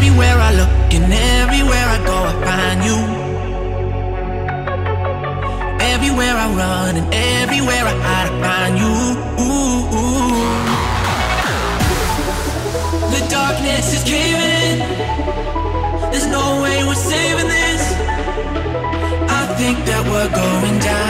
everywhere I look and everywhere I go, I find you. Everywhere I run and everywhere I hide, I find you. Ooh, ooh. The darkness is caving in. There's no way we're saving this. I think that we're going down.